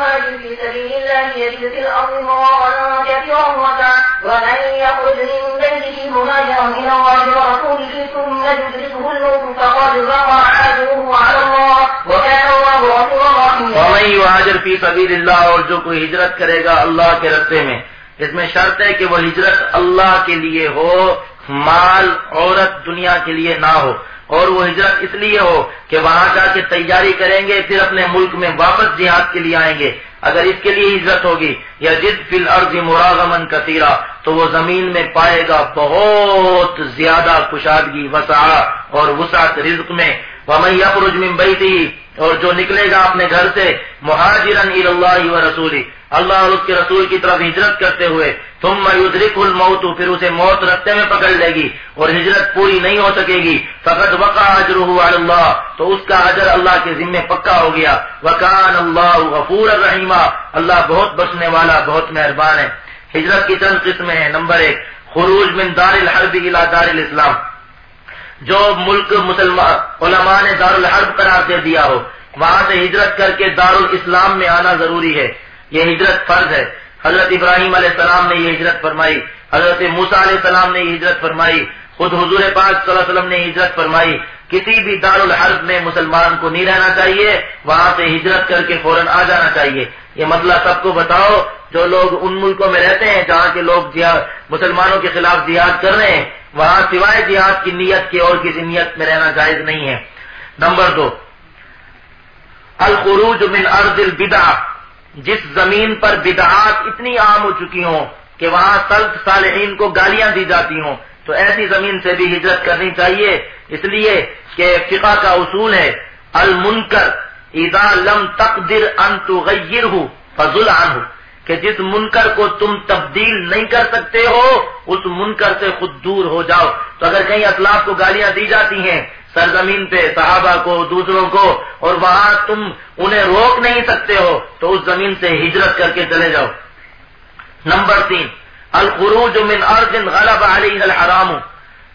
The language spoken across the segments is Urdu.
يجاهد في سبيل الله يجد في الأرض كثيرا وسعا. ومن يخرج من بيته مهاجرا إلى الله ورسوله ثم يدركه الموت فقد وقع أجره على الله وكان الله غفورا رحيما. ومن يهاجر في سبيل الله اور جو کوئی ہجرت کرے گا اللہ کے رستے میں، اس میں شرط ہے کہ وہ ہجرت اللہ کے لیے ہو، مال، عورت دنیا کے لیے نہ ہو۔ اور وہ ہجرت اس لیے ہو کہ وہاں جا کے تیاری کریں گے، پھر اپنے ملک میں واپس جہاد کے لیے آئیں گے۔ اگر اس کے لیے ہجرت ہوگی، یا جد فل عرض مراغمن کثیرہ تو وہ زمین میں پائے گا بہت زیادہ کشادگی، وسعہ اور وسعت رزق میں۔ ومن یخرج من تھی اور جو نکلے گا اپنے گھر سے مہاجرن اللہ و رسولی، اللہ اور اس کے رسول کی طرف ہجرت کرتے ہوئے تم میودرک الموت، پھر اسے موت رستے میں پکڑ لے گی اور ہجرت پوری نہیں ہو سکے گی۔ فقط وقع اجر اللہ، تو اس کا اجر اللہ کے ذمے پکا ہو گیا۔ وکان اللہ غفور الرحیمہ اللہ بہت بچنے والا، بہت مہربان ہے۔ ہجرت کی چند قسمیں ہیں۔ نمبر ایک، خروج من دار الحرب الى دار الاسلام۔ جو ملک مسلمان علماء نے دار الحرب قرار دے دیا ہو، وہاں سے ہجرت کر کے دار الاسلام میں آنا ضروری ہے۔ یہ ہجرت فرض ہے۔ حضرت ابراہیم علیہ السلام نے یہ ہجرت فرمائی۔ حضرت موسا علیہ السلام نے یہ ہجرت فرمائی۔ خود حضور پاک صلی اللہ علیہ وسلم نے ہجرت فرمائی۔ کسی بھی دار الحرب میں مسلمان کو نہیں رہنا چاہیے، وہاں سے ہجرت کر کے فوراً آ جانا چاہیے۔ یہ مسئلہ سب کو بتاؤ۔ جو لوگ ان ملکوں میں رہتے ہیں، جہاں کے لوگ مسلمانوں کے خلاف جہاد کر رہے ہیں وہاں سوائے جہاد کی نیت کے اور کسی نیت میں رہنا جائز نہیں ہے۔ نمبر دو، الخروج من ارض البدع جس زمین پر بدعات اتنی عام ہو چکی ہوں کہ وہاں سلط صالحین کو گالیاں دی جاتی ہوں، تو ایسی زمین سے بھی ہجرت کرنی چاہیے۔ اس لیے کہ فقہ کا اصول ہے، المنکر، اذا لم تقدر ان تغیر فضل عن کہ جس منکر کو تم تبدیل نہیں کر سکتے ہو، اس منکر سے خود دور ہو جاؤ۔ تو اگر کہیں اسلاف کو گالیاں دی جاتی ہیں، سرزمین پہ، صحابہ کو، دوسروں کو، اور وہاں تم انہیں روک نہیں سکتے ہو، تو اس زمین سے ہجرت کر کے چلے جاؤ۔ نمبر تین، الخروج من ارض غلب علیہ الحرام۔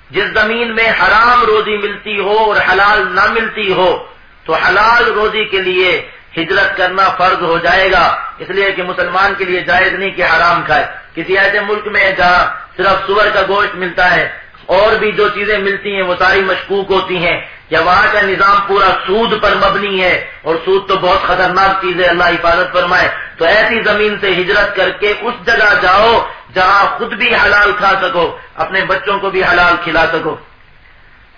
جس زمین میں حرام روزی ملتی ہو اور حلال نہ ملتی ہو، تو حلال روزی کے لیے ہجرت کرنا فرض ہو جائے گا۔ اس لیے کہ مسلمان کے لیے جائز نہیں کہ حرام کھائے۔ کسی ایسے ملک میں جہاں صرف سور کا گوشت ملتا ہے، اور بھی جو چیزیں ملتی ہیں، وہ ساری مشکوک ہوتی ہیں۔ یا وہاں کا نظام پورا سود پر مبنی ہے، اور سود تو بہت خطرناک چیز ہے، اللہ حفاظت فرمائے۔ تو ایسی زمین سے ہجرت کر کے اس جگہ جاؤ جہاں خود بھی حلال کھا سکو، اپنے بچوں کو بھی حلال کھلا سکو۔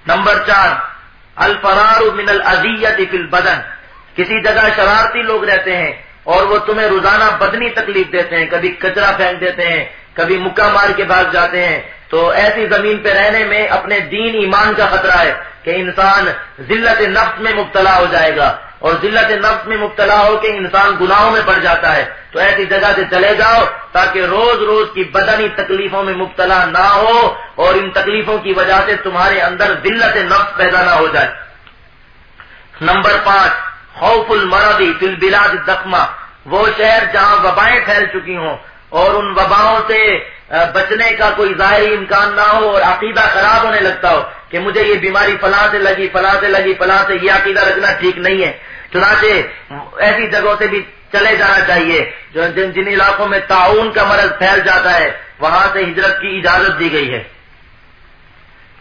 نمبر چار، الفرار من العزیت فی البدن۔ کسی جگہ شرارتی لوگ رہتے ہیں اور وہ تمہیں روزانہ بدنی تکلیف دیتے ہیں، کبھی کچرا پھینک دیتے ہیں، کبھی مکہ مار کے بھاگ جاتے ہیں۔ تو ایسی زمین پہ رہنے میں اپنے دین ایمان کا خطرہ ہے کہ انسان ذلت نفس میں مبتلا ہو جائے گا۔ اور ذلت نفس میں مبتلا ہو کے انسان گناہوں میں پڑ جاتا ہے۔ تو ایسی جگہ سے چلے جاؤ تاکہ روز روز کی بدنی تکلیفوں میں مبتلا نہ ہو اور ان تکلیفوں کی وجہ سے تمہارے اندر ذلت نفس پیدا نہ ہو جائے۔ نمبر پانچ خوف المردی فی البلاد دخما وہ شہر جہاں وبائیں پھیل چکی ہوں اور ان وباؤں سے بچنے کا کوئی ظاہری امکان نہ ہو اور عقیدہ خراب ہونے لگتا ہو کہ مجھے یہ بیماری فلاں سے لگی، فلاں سے لگی، فلاں سے، یہ عقیدہ رکھنا ٹھیک نہیں ہے۔ چنانچہ ایسی جگہوں سے بھی چلے جانا چاہیے، جو جن جن علاقوں میں تعاون کا مرض پھیل جاتا ہے، وہاں سے ہجرت کی اجازت دی گئی ہے۔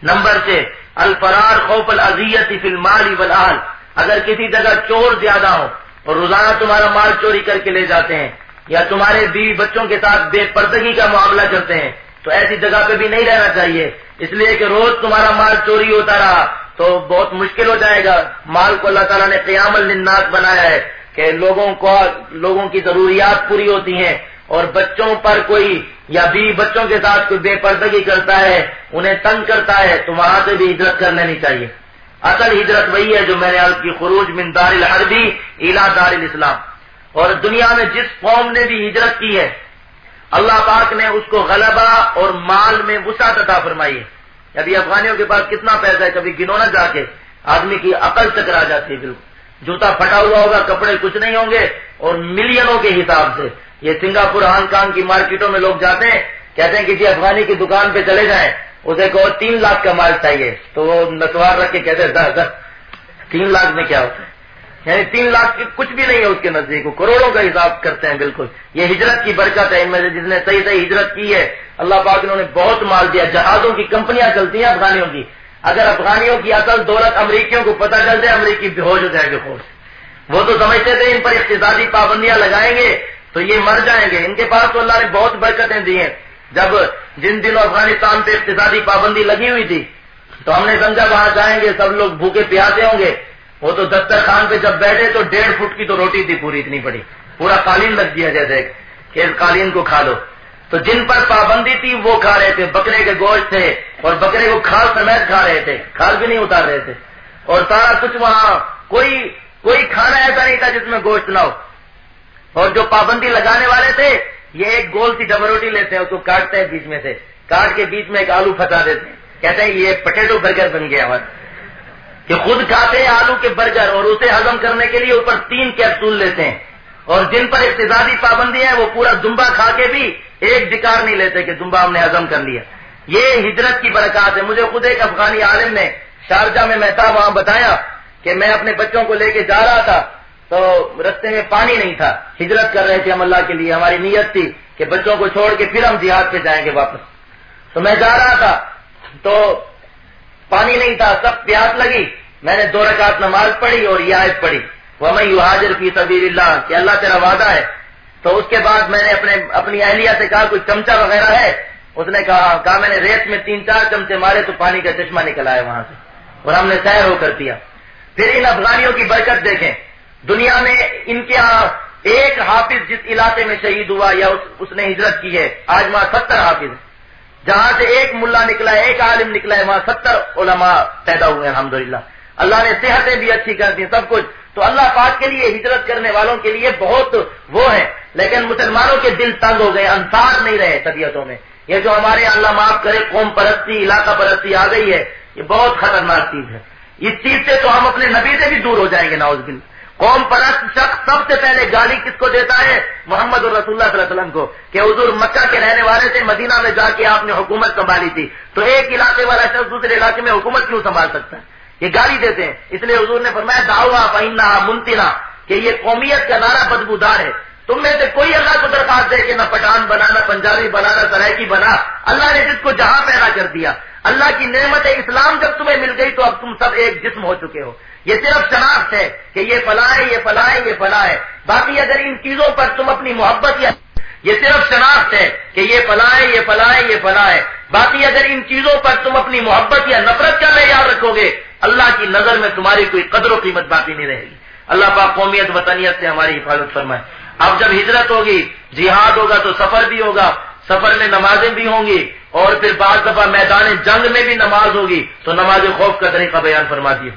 نمبر چھ، الفرار خوف العزیت فی المال والآل اگر کسی جگہ چور زیادہ ہو اور روزانہ تمہارا مال چوری کر کے لے جاتے ہیں یا تمہارے بیوی بچوں کے ساتھ بے پردگی کا معاملہ کرتے ہیں، تو ایسی جگہ پہ بھی نہیں رہنا چاہیے۔ اس لیے کہ روز تمہارا مال چوری ہوتا رہا، تو بہت مشکل ہو جائے گا۔ مال کو اللہ تعالیٰ نے قیام الناس بنایا ہے کہ لوگوں کو، لوگوں کی ضروریات پوری ہوتی ہیں اور بچوں پر کوئی یا بیوی بچوں کے ساتھ کوئی بے پردگی کرتا ہے، انہیں تنگ کرتا ہے، تو وہاں سے بھی ہجرت کر لینی چاہیے۔ اصل ہجرت وہی ہے جو میں نے کی، خروج من دار الحربی الا دار الاسلام۔ اور دنیا میں جس قوم نے بھی ہجرت کی ہے، اللہ پاک نے اس کو غلبہ اور مال میں وسعت عطا فرمائی ہے۔ ابھی افغانیوں کے پاس کتنا پیسہ ہے، کبھی گنو نہ جا کے آدمی کی عقل چکرا جاتی ہے بالکل۔ جوتا پھٹا ہوا ہوگا، کپڑے کچھ نہیں ہوں گے اور ملینوں کے حساب سے۔ یہ سنگاپور، ہانگ کانگ کی مارکیٹوں میں لوگ جاتے ہیں، کہتے ہیں کسی جی افغانی کی دکان پہ چلے جائیں۔ اسے کو تین لاکھ کا مال چاہیے۔ تو وہ نسوار رکھ کے کہتے ہیں تین لاکھ میں کیا ہوتا ہے؟ یعنی تین لاکھ کچھ بھی نہیں ہے اس کے نزدیک کروڑوں کا حساب کرتے ہیں بالکل۔ یہ ہجرت کی برکت ہے ان میں سے جس نے صحیح صحیح ہجرت کی ہے۔ اللہ پاک انہوں نے بہت مال دیا۔ جہازوں کی کمپنیاں چلتی ہیں افغانیوں کی۔ اگر افغانیوں کی اصل دولت امریکیوں کو پتہ چل جائے، امریکی بے ہوش ہو جائے گے خوش وہ تو سمجھتے تھے ان پر اقتصادی پابندیاں لگائیں گے تو یہ مر جائیں گے۔ ان کے پاس تو اللہ نے بہت برکتیں دی ہیں۔ جب جن دنوں افغانستان پہ اقتصادی پابندی لگی ہوئی تھی، تو ہم نے سمجھا وہاں جائیں گے، سب لوگ بھوکے پیاسے ہوں گے۔ وہ تو دسترخوان پہ جب بیٹھے تو ڈیڑھ فٹ کی تو روٹی تھی، پوری اتنی بڑی پورا قالین لگ دیا جیسے کہ اس قالین کو کھا لو۔ تو جن پر پابندی تھی، وہ کھا رہے تھے۔ بکرے کے گوشت تھے اور بکرے کو کھال سمیت کھا رہے تھے۔ کھال بھی نہیں اتار رہے تھے۔ اور سارا کچھ وہاں، کوئی کوئی کھانا ایسا نہیں تھا جس میں گوشت نہ ہو۔ اور جو پابندی لگانے والے تھے یہ ایک گول سی ڈبل روٹی لیتے ہیں، اس کو کاٹتے ہیں بیچ میں سے۔ کاٹ کے بیچ میں ایک آلو پھنسا دیتے ہیں۔ کہتے ہیں یہ پٹیٹو برگر بن گیا ہمارا۔ کہ خود کھاتے ہیں آلو کے برگر اور اسے ہزم کرنے کے لیے اوپر تین کیپسول لیتے ہیں۔ اور جن پر اقتصادی پابندی ہے وہ پورا دمبا کھا کے بھی ایک ڈکار نہیں لیتے کہ دمبا ہم نے ہزم کر لیا۔ یہ ہجرت کی برکات ہے۔ مجھے خود ایک افغانی عالم نے شارجہ میں میں وہاں بتایا کہ میں اپنے بچوں کو لے کے جا رہا تھا۔ تو رستے میں پانی نہیں تھا۔ ہجرت کر رہے تھے ہم اللہ کے لیے۔ ہماری نیت تھی کہ بچوں کو چھوڑ کے پھر ہم جہاد پہ جائیں گے واپس۔ تو میں جا رہا تھا۔ تو پانی نہیں تھا۔ سب پیاس لگی۔ میں نے دو رکعت نماز پڑھی اور یہ آیت پڑھی۔ وہ میں یو حاضر کی سبیر اللہ کہ اللہ تیرا وعدہ ہے۔ تو اس کے بعد میں نے اپنے اپنی اہلیہ سے کہا، کوئی چمچا وغیرہ ہے؟ اس نے کہا کہا، میں نے ریت میں تین چار چمچے مارے تو پانی کا چشمہ نکل آیا وہاں سے اور ہم نے سیر ہو کر دیا پھر ان افغانیوں کی برکت دیکھیں۔ دنیا میں ان کے یہاں ایک حافظ جس علاقے میں شہید ہوا یا اس نے ہجرت کی ہے، آج وہاں ستر حافظ جہاں سے ایک ملا نکلا ہے، ایک عالم نکلا ہے، وہاں ستر علماء پیدا ہوئے الحمد اللہ نے صحتیں بھی اچھی کر دی سب کچھ۔ تو اللہ پاک کے لیے ہجرت کرنے والوں کے لیے بہت وہ ہے لیکن مسلمانوں کے دل تنگ ہو گئے، انصار نہیں رہے طبیعتوں میں۔ یہ جو ہمارے اللہ معاف کرے، قوم پرستی، علاقہ پرستی آ گئی ہے، یہ بہت خطرناک چیز ہے۔ اس چیز سے تو ہم اپنے نبی سے بھی دور ہو جائیں گے ناؤز بل قوم پرست شخص سب سے پہلے گالی کس کو دیتا ہے؟ محمد الرسول اللہ صلی اللہ علیہ وسلم کو، کہ حضور مکہ کے رہنے والے سے مدینہ میں جا کے آپ نے حکومت سنبھالی تھی۔ تو ایک علاقے والا شخص دوسرے علاقے میں حکومت کیوں سنبھال سکتا ہے؟ یہ گالی دیتے ہیں۔ اس لیے حضور نے فرمایا داؤ پہننا منتنا، کہ یہ قومیت کا نعرہ بدبودار ہے۔ تم میں سے کوئی اللہ کو درخواست دے کہ نہ پٹھان بنا، نہ پنجابی بنا، نہ سرائکی بنا۔ اللہ نے جس کو جہاں پیدا کر دیا، اللہ کی نعمت اسلام جب تمہیں مل گئی تو اب تم سب ایک جسم ہو چکے ہو۔ یہ صرف شناخت ہے کہ یہ فلاں ہے، یہ فلاں ہے، یہ فلاں ہے۔ باقی اگر ان چیزوں پر تم اپنی محبت یا یہ صرف شناخت ہے کہ یہ فلاں ہے، یہ فلاں ہے، یہ فلاں ہے۔ باقی اگر ان چیزوں پر تم اپنی محبت یا نفرت کا معیار رکھو گے، اللہ کی نظر میں تمہاری کوئی قدر و قیمت باقی نہیں رہے گی۔ اللہ پاک قومیت، وطنیت سے ہماری حفاظت فرمائے۔ اب جب ہجرت ہوگی، جہاد ہوگا تو سفر بھی ہوگا، سفر میں نمازیں بھی ہوں گی، اور پھر بعض دفعہ میدان جنگ میں بھی نماز ہوگی، تو نماز خوف کا طریقہ بیان فرما دیا۔